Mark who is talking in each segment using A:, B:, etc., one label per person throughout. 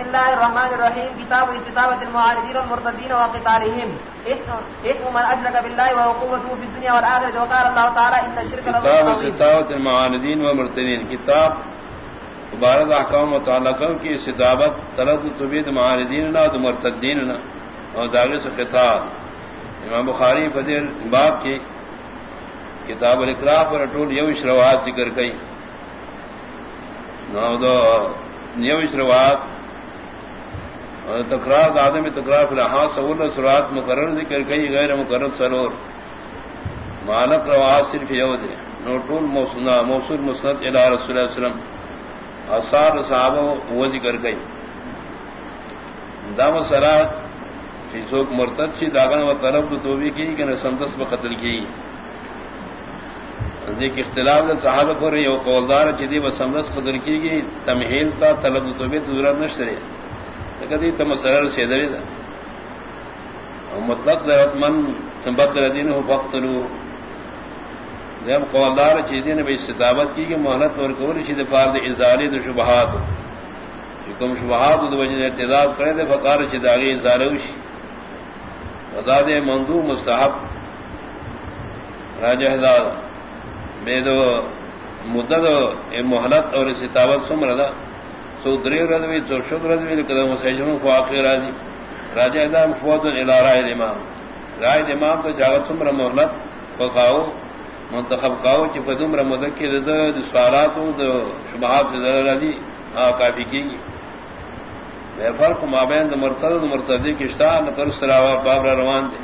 A: بسم الله الرحمن الرحيم. كتاب استتابة المعارضين والمرتدين وقتالهم. اسم من أشرك بالله وعقوبته في الدنيا والآخرة. وقال الله تعالى إن الشرك
B: كتاب استتابة المعارضين والمرتدين. كتاب مبارد احکام متعلقوں کی استطابت طلب طبید معاردین مرتدین اور داغ سے خطاب. امام بخاری فدیر باب کی کتاب الکراف پر اٹول یوش روات ذکر گئی یوش روات تکرار آدم تکرار فی الحال سور سرات مقرر ذکر گئی غیر مقرر سرور۔ مالک روات صرف یو دے نو ٹول موصول مسنت الى رسول اللہ علیہ وسلم۔ اثار صحابہ وہ ذکر گئی دام سرات چیزوک مرتد چی داغن و طرف تو بھی کی کہ نہ سمدس میں قتل کی۔ دیکھ اختلاف نے صحابہ کو رہی وہ قولدار چیدی و سمدس قتل کی گئی تمہیل تا طلب تو بھی ضرورت نشترے کدی تم سرر سے درے دا مطلق درت من بدر دین ہو بختلو جب قولدار چیزیں نے بھائی کی کہ محنت اور قور شید فارد ازالی تو شبہات کم شبہات دو وجہ اعتداد کرے دے فقار چداغی ازالوشی بتا دے مندو مستحب. راجہ دا بے دو مدد محنت اور ستاوت سم ردا سو دری رضوی تو شد رضوی قدم سیشن کو آخر راضی راجہ دام فوت رائے امام. رائے امام تو جاگت سمر محنت پکاؤ منتخب کاؤ چی فدوم را مدکی فدم رمدک کی سوالات شبہات سے ذرا راضی ہاں کافی کی گی بے فرق مابین مرتد مرتدی کشتا نہ کر سراوا بابرا روان دے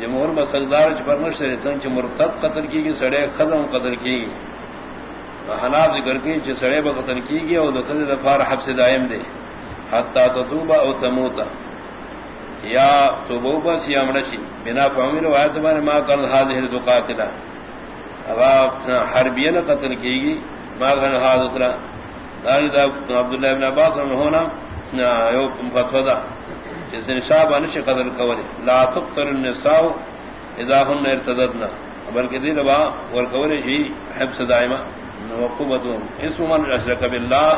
B: جمہور میں سگدار چپرنش سے سنچ مرتد قتل کی گی سڑے خزم قتل کی گی حناب ذکر کی چ سڑے ب قتل کی گی اور دخل دفار حب سے دائم دے۔ حتا تتوبا او تموتا۔ یا توبو بس یا مڑچی بنا فہمی روایت میں ماں کر حاضر دو قاتلا اب حربیہ قتل کی گی ماں کر حاضر عبداللہ ابن عباس ہونا فتوا جس نشاب انش قدر قول لا تقتل النساء اذا هن ارتددنا بلکہ دی ربا اور قول ہی جی حبس دائمہ۔ وقوبتهم اسم من اشرک باللہ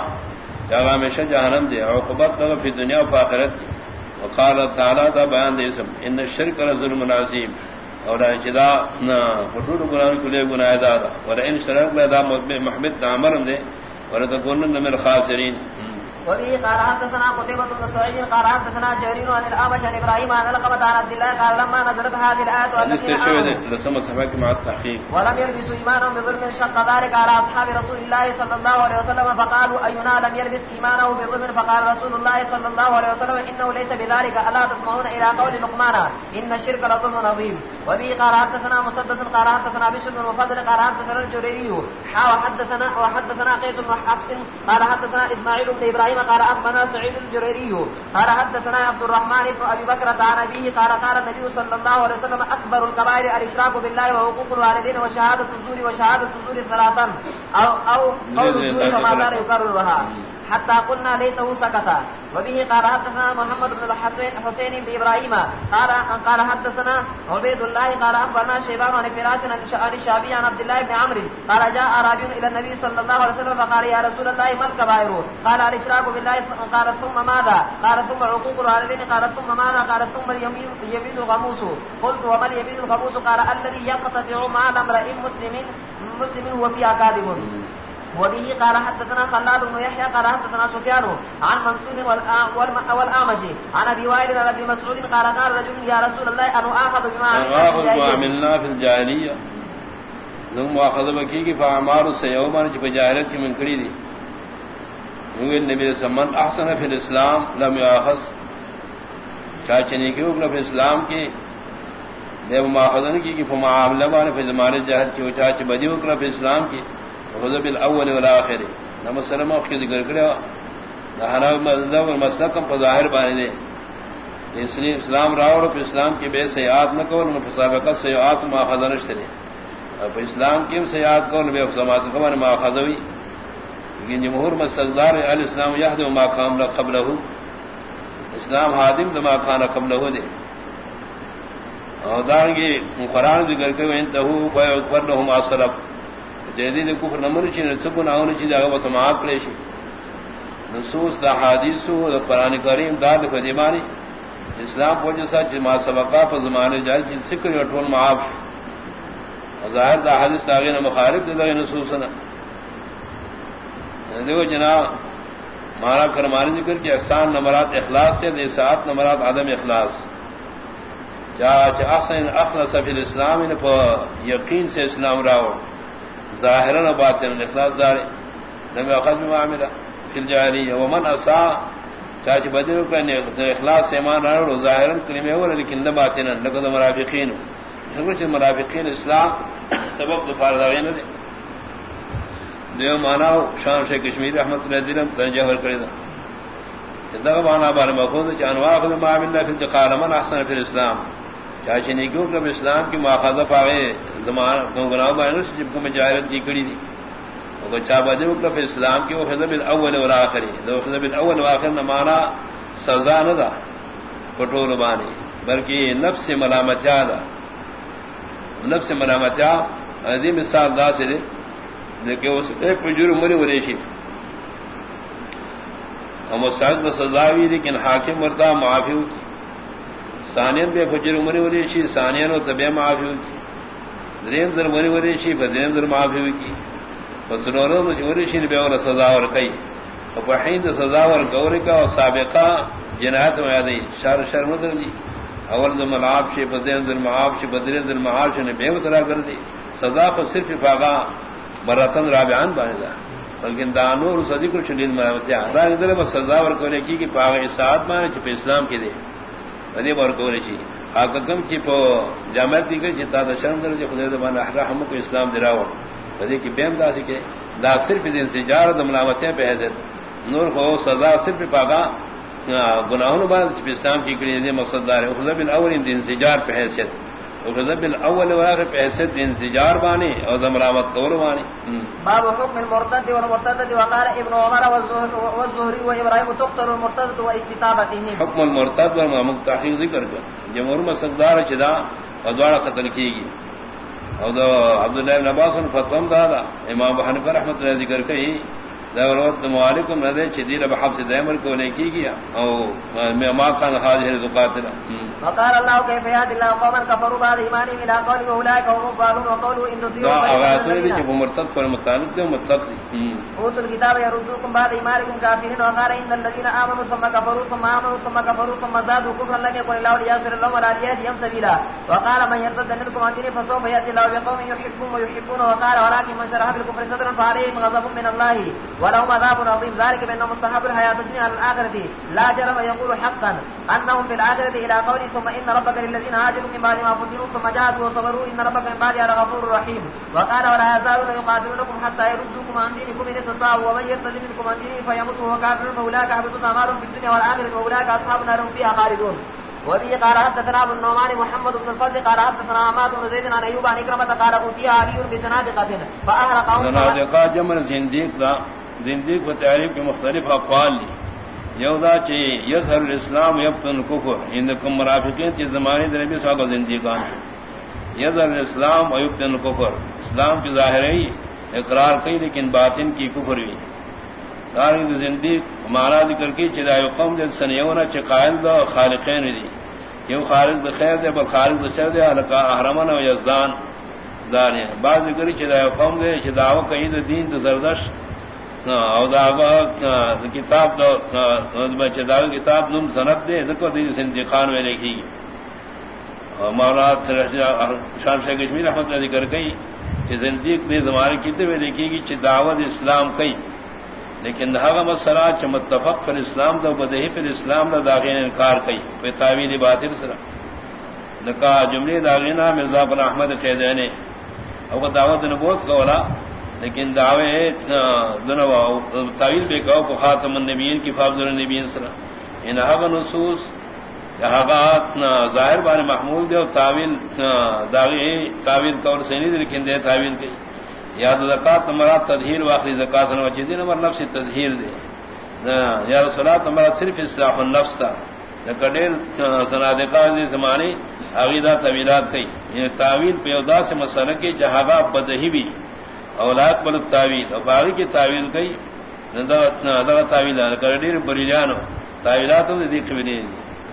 B: یا ہمیشہ جہنم دے عقوبت لگا فی دنیا و آخرت وقال تعالی دا بیان دے اسم، ان الشرک لظلم عظیم۔ اور اجدا نا فطور قرآن کلے گناہ دا اور ان شرک لدا محمد نامرم دے، ولتكونن من الخاسرين۔
A: وبه قال حدثنا قتيبة بن سعيد قال حدثنا جرير عن الأعمش عن إبراهيم عن لقمة عن عبد الله قال لما نزلت هذه الآية التي ولم يلبسوا إيمانهم بظلم شق ذلك على أصحاب رسول الله صلى الله عليه وسلم فقالوا أينا لم يلبس إيمانه بظلم؟ فقال رسول الله صلى الله عليه وسلم إنه ليس بذلك. ألا تسمعون إلى قول لقمان إن الشرك لظلم عظيم. وبه قال حدثنا مسدد قال حدثنا بشر بن مفضل قال حدثنا الجريري وحدثنا وحدثنا قيس بن حفص قال حدثنا إسماعيل بن إبراهيم ابراهيم قال اخبرنا سعيد الجريري قال حدثنا عبد الرحمن بن ابي بكر عن ابيه قال قال النبي صلى الله عليه وسلم اكبر الكبائر الاشراك بالله وحقوق الوالدين وشهاده الزور وشهاده الزور ثلاثا. او او قول الزور كما كان يكررها حتى قلنا ليته سكتا وبه قال حدثنا محمد بن الحسين حسين بن ابراهيم قال قال حدثنا عبيد الله، قال اخبرنا شيبان عن فراس عن الشعبي عن عبد الله بن عمرو. قال جاء اعرابي الى النبي صلى الله عليه وسلم فقال يا رسول الله، ما الكبائر؟ قال الاشراك بالله قال ثم ماذا؟ قال ثم عقوق الوالدين، قال ثم ماذا؟ قال ثم اليمين يمين الغموس. قلت وما اليمين الغموس؟ قال الذي يقتطع مال امرئ مسلم مسلم هو في اكاذب وبه قال حدثنا خلاد بن يحيى قال حدثنا سفيان عن منصور والأعمش عن أبي وائل عن أبي مسعود قال قال رجل يا رسول الله أن آخذ بما
B: عملنا في الجاهلية. نم مؤاخذ بکی کی فاعمار السيومان جب جاہلت کی منکری دی کیونکہ نبی سمن احسن فی الاسلام لم یاخذ چاچنی کی فی اسلام کی دے مؤاخذن کی کہ فمعاملہ فی زمان جاہل کی چاچ بدی فی اسلام کی غضب الاول والآخر نم سلم کی ذکر کرے نہنا مسئلہ کم ظاہر بانے دے اس لیے اسلام راوڑ پہ اسلام کی بے سیاحت نہ کور مسابقت سیاحت ماخذ نشتے لے اب اسلام کی سیاحت کور بے سما سے خبر ماخذ ہوئی لیکن جمہور مستقدار علی اسلام یہد و ماقام قبل اسلام حادم دما خان قبل دے اور دارنگی قرآن ذکر کے انتہو اکبر لہم اصرف جیدی دے کفر نمر چی نہ سکو نہ ہونے اگر وہ تمام پلیشی نصوص دا حادیث دا قرآن کریم دا دا خدیمانی اسلام پوچھا سا جما سبقا پا زمانے جائے جن سکر یٹول معاف ظاہر دا حادث تاغین مخارب دا دا نصوصنا دیو جنا مانا کرمانی ذکر کہ احسان نمرات اخلاص سے دے نمرات عدم اخلاص. جا چا احسن اخلص فی الاسلام ان پا یقین سے اسلام راو ظاہرا باطن اخلاص دارے نمی اخذ میں معاملہ فی الجاہلیہ، ومن اسا چاچ بدر کا اخلاص سے ایمان راو ظاہرا کلمہ ہوا لیکن لباطن لقد مرافقین حکر مرافقین اسلام سبب دفار داغین دے دیو مانا شان شیخ کشمیر رحمت اللہ دلم تنجہر کرے دا۔ مانا بار مخوض چان واخذ ما من فی انتقال من احسن فی الاسلام۔ چاچے نیکیوں کب اسلام کی ماخذ پاوے زمان گناہ بائنو سے جب کو مجاہرت کی کری دی وہ چا بدے کب اسلام کی وہ خذب الاول والآخری دو خذب الاول والآخر نمانا سزا نہ دا۔ کٹول بانی۔ بلکہ نفس ملامتیا دا۔ نفس ملامتیا عظیم مثال دا سے دے۔ لیکن اس ایک پجر مری وریشی۔ ہم ساز میں لیکن حاکم مرتا معافی کی سانین بے فجر منی مری وریشی سانین و طبع معافی کی دریم در منی مری وریشی بدریم در معافی کی بسنور وریشی نے بے اور سزا اور کئی اور سزا اور گور کا اور سابقہ جنایت میں آدھی شر شرم در دی اول زمن آپ سے بدرین در معاف سے بدرین در معاف نے بے اترا کر دی سزا کو صرف فاغا مرتن رابعان باندھا بلکہ دانور سدی کو چلین مرامتیا دا ندر سزا ور کونے کی کہ پاگ اسات مانے چھ اسلام کی دے پدی بار ودی چی. کونے کم چی پا پو کی کر چی تا دا شرم در چی خدای زبان رحم کو اسلام دراو پدی کی بیم دا سکے دا صرف دن سے جار دا ملامتیں پہ حیثیت. نور کو سزا صرف پاگا گناہوں چی چھ اسلام کی کڑی دے مقصد دار ہے خدای دن سے جار پہ حیثیت. وغضب الاول واخر پیسد انتجار بانی او دمرامت قول بانی۔
A: باب حكم المرتد والمرتد وقال ابن عمر والزهري وابراهيم تقتل المرتد واستتابته
B: حكم المرتد والمتحقق ذکر کر۔ جمهور مسقدار چدا ودوار قتل کیگی او دو عبداللہ ابن عباس فتوم دادا امام حنیفہ رحمۃ اللہ ذکر کہی دورت مالکم نہ دے چدیر بحب سے دیمر کو نے کی گیا او میں ما کان حاضر ذو قاتل
A: وقال الله كيف يهدي الله قوما كفروا بعد ايمانهم الى قول اولئك هم الضالون وقولوا ان تطيعوا
B: فإن جو مرتد پر متعلق دے مطلق دی۔
A: اوت الكتاب يردوكم بعد ايمانكم كافرين وقال ان الذين امنوا ثم كفروا ثم امنوا ثم كفروا ثم زادوا كفرا لم يكن الله ليغفر لهم ولا ليهديهم سبيلا وقال من يرتد منكم عن دينه فسوف ياتي الله بقوم يحبون ويحبون وقال ولكن من شرح بالكفر صدرا فعليهم غضب من الله۔ ولهم عذاب عظيم. ذلك بأنهم مستحب الحياة الدنيا على الآخرة. لا جرم يقول حقا أنهم في الآخرة إلى قوله ثم إن ربك للذين هاجروا من بعد ما فتنوا ثم جاءوا وصبروا إن ربك من بعدها غفور رحيم. وقال ولا يزالون يقاتلونكم حتى يردوكم عن دينكم إن استطاعوا ومن يرتد منكم عن دينه فيموت وهو كافر فأولئك حبطت أعمالهم في الدنيا والآخرة وأولئك أصحاب النار هم فيها خالدون. وبه قال حدثنا ابو النعمان محمد بن الفضل قال حدثنا عماد بن زيد عن ايوب عن اكرمه قال اوتي علي بزنادقه فاهرقهم
B: زنادقه جمر زنديق لا زندگی کو تعریف کے مختلف اقوال لی یودا چی یظہر الاسلام یبتن کفر اندکم مرافقین کی زمانی در نبی صاحب زندگان یظہر الاسلام یبتن کفر اسلام کی ظاہر ہے، اقرار کئی لیکن باطن کی کفر بھی۔ دارنگ زندگی مانا ذکر کی چدا قوم دل سنیونا چی قائل دا خالقین دی۔ یو خالق دا خیر دے، بل خالق دا شر دے حلقا احرمن و یزدان۔ داریں بعض ذکر چدا قوم دے چداو کئی دا دین دا زردشت کتاب داغ کتاب نم سنت دے دیکھو انتخان میں لکھی مولا شام شیخ کشمیر احمد نے ذکر کئی کہ زندگی دے زمانے کی میں لکھی گی چ دعوت اسلام کئی۔ لیکن دھاگا مسرا چ متفق پر اسلام دا، بدہی پر اسلام دا داغین انکار کئی، پہ تعویل باطل سرا۔ نکا جملے داغینا مرزا بن احمد قیدینے او دعوت نبوت کولا لیکن دعوے تعویل بے کہو کو خاتم النبیین کی فافضل النبیین سرا ان حق نصوص حقات ظاہر بار محمود دے تعویل داغی، تعویل طور سے نہیں لیکن دے تعویل کی یاد زکات نمبر تدہیر واخری زکات نمبر چیزی نمبر نفس تدہیر دے۔ یا رسولات نمبر صرف اصلاح النفس تھا کڈیر سنادقہ زمانے عقیدہ طویلات کئی۔ یہ تعویل پیودا سے مسئلہ کی، جہاں بدہی بھی۔ اولاد بل تعویل اور باغی کی تعویل گئی ڈیر بریجانو تاویلات دیکھ بھی نہیں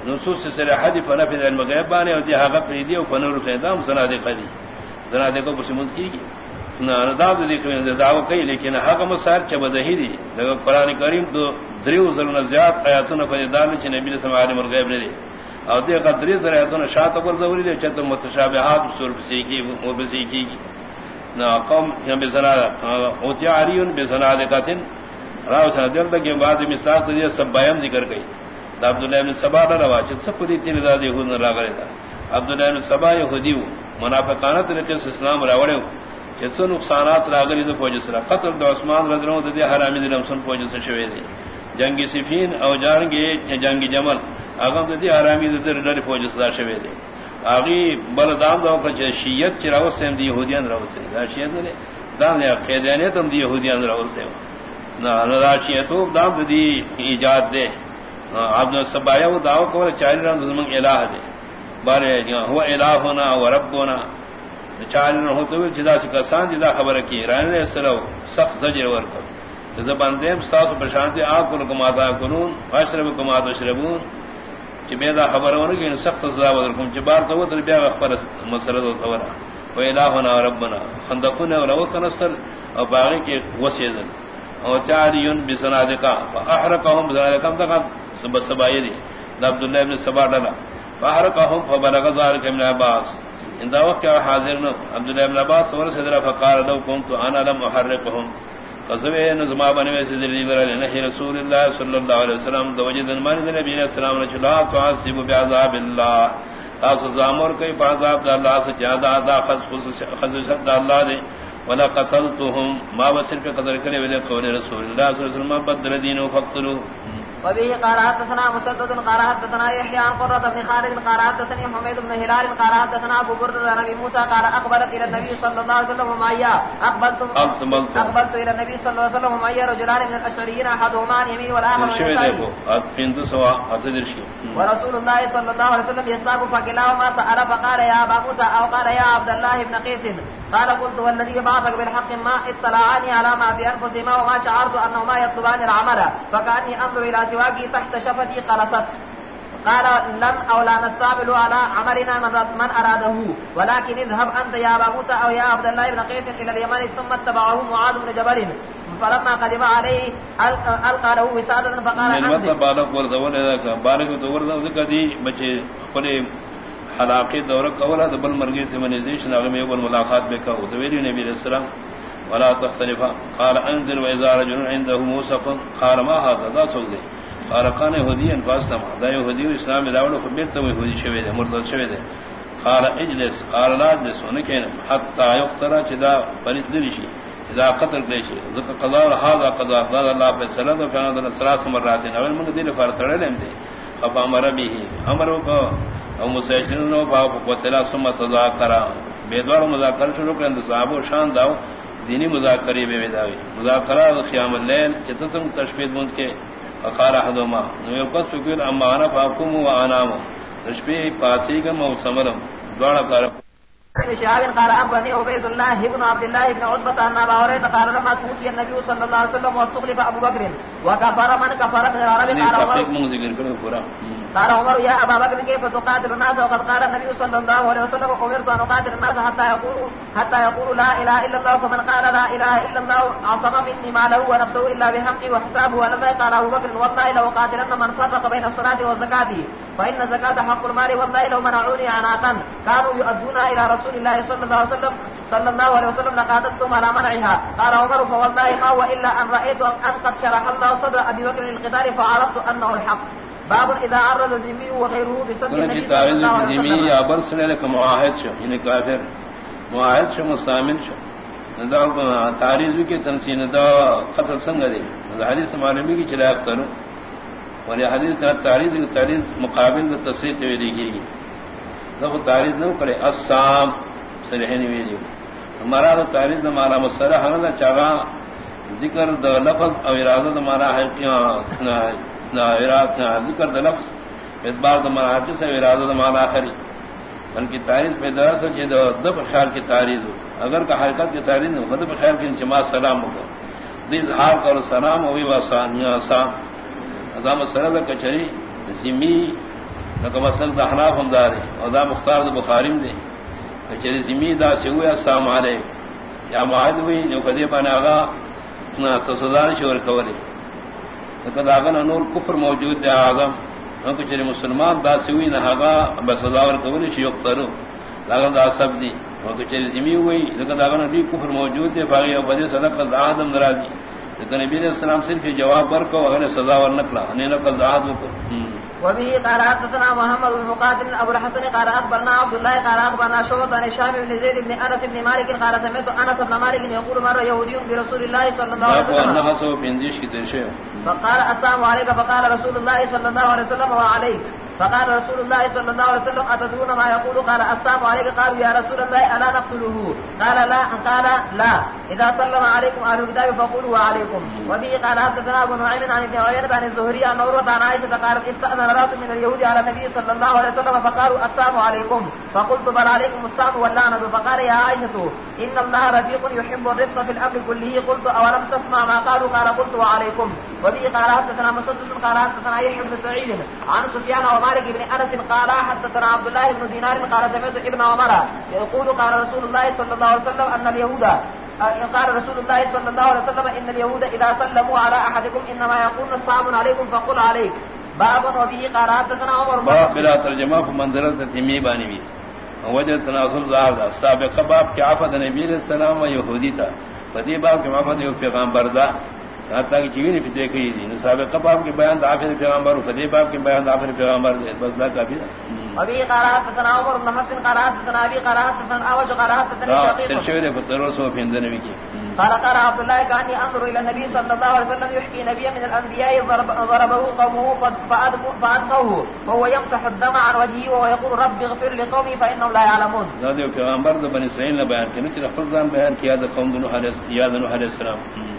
B: نصوص سے سر حدی فنا علم غیب بانے اور دی حقا فریدی اور فنور خیدام سنا دے خدی سنا دے کو بسمت کی گی. نداب دیکھ بھی دعو کئی، لیکن حق مسار چب دہیری لگا قرآن کریم تو دریو ظلم زیاد آیاتون فیدار چھ نبی رسم عالم الغیب نے دی اور دے قدری ذرا آیاتون شاعت پر ضروری دے چت متشابہات سور بسیکی وہ بسیکی کی نہ قوم بسنا اوتیا عریون بسنا دے قاتن راو سنا دل تک بعد مثال تو سب بیان ذکر گئی. تو عبداللہ ابن سبا نہ روا چت سب پوری تین داد یہود نہ راغلے تھا عبداللہ ابن سبا یہودی منافقانہ طریقے سے اسلام راوڑے چت نقصانات راغلی تو فوج سرا. قتل دو عثمان رضی اللہ عنہ حرامی دل سن فوج سے شوی دے. جنگی صفین او جانگے جنگی جمل اگم دے حرامی دل ڈر فوج سے شوی دے. اگی بلدام دو کہ شیعت چراو سے دی یہودیان راو سے دا شیعت نے دان نے قیدانیت ہم دی یہودیان راو سے نہ راشیت دام دی ایجاد دے آپ نے سبایا وہ دعو کو چار رن زمن الہ دے بارے ہوا الہ ہونا و رب ہونا چار رن ہوتے ہوئے جدا سے کسان جدا خبر کی. رائن نے سرو سخت زجر ور کر زبان دیم ستاس پرشانتی آپ کو کماتا کنون اشرب کمات اشربون کہ بیدا خبر ہونے کی یعنی سخت سزا بدر کم چبار تو تر بیا خبر مسرد و تورا و الہ ہونا و ربنا خندقون اور رو تنصر اور باغی کے وسیدن اور چار یون بسنادکا فاحرقهم بسنادکا تکا سب سبائی دی. عبد اللہ ابن سبا ڈلا باہر کا ہوں فبلغ ذلك ابن عباس. ان دا وقت حاضر نو. عبد اللہ ابن عباس ور صدر فقال لو كنت انا لم احرقهم قصبه نظما بنوے میں سے ذری ور نہی رسول اللہ صلی اللہ علیہ وسلم، دو وجد من نبی علیہ السلام نے چلا، تو تعذب بعذاب اللہ۔ تاس زامر کئی بعذاب اللہ سے زیادہ ادا خصوص خصوص اللہ دے۔ ولا قتلتهم، ما وسر پہ قدر کرے ولی قول رسول اللہ صلی اللہ علیہ وسلم، بدل دینو فقتلوا
A: وبه قال حدثنا مسدد قال حدثنا يحيى عن قرة بن خالد قال حدثني حميد بن هلال قال حدثنا ابو برد عن ابي موسى قال اقبلت الى النبي صلى الله عليه وسلم معي اقبلت اقبلت الى النبي صلى الله عليه وسلم معي رجلان من الاشريين احدهما عن يمين والاخر عن يسار ورسول الله صلى الله عليه وسلم يسبق فكلاهما سأل فقال يا ابا موسى او قال يا عبد الله بن قيس. قال قلت والذي بعثك بالحق ما اطلعاني على ما في انفسهما وما شعرت انهما يطلبان العمل فكاني انظر الى سواكي تحت شفتي قرصت قال لن او لا نستعمل على عملنا من, من اراده ولكن اذهب انت يا ابا موسى او يا عبد الله بن قيس الى اليمن ثم اتبعه معاذ بن جبل فلما قدم عليه القى له وساده فقال انت
B: بالغ ورزول بالغ ورزول كدي بچي خپل حلاقی دور کولا تو بل مرگی تھی من دیش ناغ میں بل ملاقات میں کہو تو ویلی نبی علیہ السلام ولا تختلفا قال انزل وإذا رجل عنده موسف قال ما هذا ذا سوق دے قال كان يهوديا فاستمع ذا يهودي اسلام داول خبرت يهودي شوي ده مرتد شوي ده قال اجلس، قال لا اجلس ونكين حتى يقترى جدا فريت لرشي اذا قتل ليشي ذكر قضاء هذا قضاء قال الله فسلط فكان ثلاث مرات اول من دين فرترلم دي فامر به امر او مسیجن نو با قتلا ثم تذاکرا بیدوار مذاکر شروع کرن صحاب و شان داو، دینی مذاکری بے داوی مذاکرہ قیام اللیل چتتم تشبیہ مند کے فقال احدهما نو یقص فکر اما انا فاقوم و انام تشبیہ فاتی کا مو سمرم دوڑا کر
A: شهاب قال أبني عبيد الله ابن عبد الله ابن عتبة أن أبا هريرة قال لما توفي النبي صلى الله عليه وسلم واستخلف أبو بكر. وكفر من كفر من العرب قال عمر. يا ابا بكر كيف تقاتل الناس؟ وقد قال النبي صلى الله عليه وسلم امرت ان اقاتل الناس حتى يقولوا حتى يقولوا لا اله الا الله فمن قال لا اله الا الله عصم مني ماله ونفسه الا بحقه وحسابه ولما قال ابو بكر. والله لو قاتلن من فرق بين الصلاه والزكاه فان الزكاه حق المال. والله لو منعوني عناقا كانوا يؤدونها الى رسول الله صلى الله عليه وسلم صلى الله عليه وسلم لقاتلتم على منعها قال عمر فوالله ما هو الا ان رايت ان قد شرح الله صدر ابي بكر للقتال فعرفت انه الحق باب اذا عرض الذمي وغيره بسبب النبي صلى الله عليه وسلم
B: لك معاہد شو یعنی کافر معاہد شو مستعمل شو دا تعریض کی تنسین دا قتل سنگ دے حدیث معلومی کی چلا اکثر اور حدیث تعریض کی تعریض مقابل میں تصریح ہوئی لکھی گی دا تعریض نہ کرے ویلی ہمارا تو تعریض نہ مارا مسرح نہ چاگا ذکر دا لفظ او ارادہ دا مارا ہے ذکر د لفظ اعتبار د مراحت سے ارادہ د مانا آخری ان کی تاریخ پہ دراصل یہ دب خیال کی تاریخ اگر کا حرکت کی تاریخ ہو دب خیال کی انچما سلام ہوگا اظہار کر سلام ابھی وسان آسان ادام سرد کچہری کچری، زمی نقم سل دہناف ہمدار ادا مختار بخارم دے۔ کچری زمی دا سے ہوئے السلام علیہ یا معاہد ہوئی جو کدی پانے آگا تو سدان شور کورے کداغن نور کفر موجود دے آگم کچری مسلمان دا سے ہوئی نہ آگا بسداور کورے شیوخ ترو لاگن دا سب دی. کچری زمی ہوئی داغن بھی کفر موجود دے باغی اور بدے صدق آدم درا دی نبی علیہ السلام صرف جواب پر کو اگر سزا ور نکلا انہیں نقل ذات کو
A: وبه قال حدثنا محمد بن مقاتل ابو الحسن قال اخبرنا عبد الله قال اخبرنا شعبة عن هشام بن زيد بن انس بن مالك قال سمعت انس بن مالك يقول مر يهودي برسول الله صلى الله عليه وسلم. فقال السلام عليك. فقال رسول الله صلى الله عليه وسلم وعليك. فقال رسول الله صلى الله عليه وسلم اتدرون ما يقول؟ قال السلام عليك. قالوا يا رسول الله الا نقتله؟ قال لا. قال لا. اذا سلم عليكم اهل الكتاب فقولوا وعليكم وبه قال حدثنا ابو نعيم عن ابن عيينة عن الزهري عن عروة عن عائشة قالت استأذن رات من اليهود على النبي صلى الله عليه وسلم فقالوا السلام عليكم. فقلت بل عليكم السلام واللعنة. فقال يا عائشة ان الله رفيق يحب الرفق في الامر كله. قلت اولم تسمع ما قالوا؟ قال قلت وعليكم. وبه قال حدثنا مسدد، قال حدثنا يحيى بن سعيد عن سفيان مالك بن انس قال حدثنا عبد الله بن دينار، قال سمعت ابن عمر يقول قال رسول الله صلى الله عليه وسلم ان اليهود قال رسول الله صلى الله عليه وسلم ان اليهود اذا سلموا على احدكم انما يقول السلام عليكم فقل عليك. باب وبه قال حدثنا عمر
B: باب بلا ترجمہ منظرت تیمی بانی بھی وجہ تناسل ظاہر دا سابقہ باب کی عفت نبی علیہ السلام و یہودی تھا فدی باب عفت یو پیغمبر دا حتیٰ کہ چیوی نے دیکھی دی نصاب قباب کے بیان داخل پیغمبر. فدی باب کے بیان داخل پیغمبر دے بس دا کافی دا
A: ابھی قرات تنا عمر بن حفص قرات تنا ابي قرات تنا اوج قرات تنا شقيق
B: ترشوی فتر سو پھند نبی کی۔
A: قال قال عبد الله كان انظر الى النبي صلى الله عليه وسلم يحكي نبيا من الانبياء ضرب ضربه قومه فادموه وهو يمسح الدم عن وجهه وهو يقول رب اغفر لقومي فانهم لا يعلمون
B: ذا پیغمبر بني اسرائيل نے بیان کیا خپل ځان بیان کیا قوم نوح علیہ السلام۔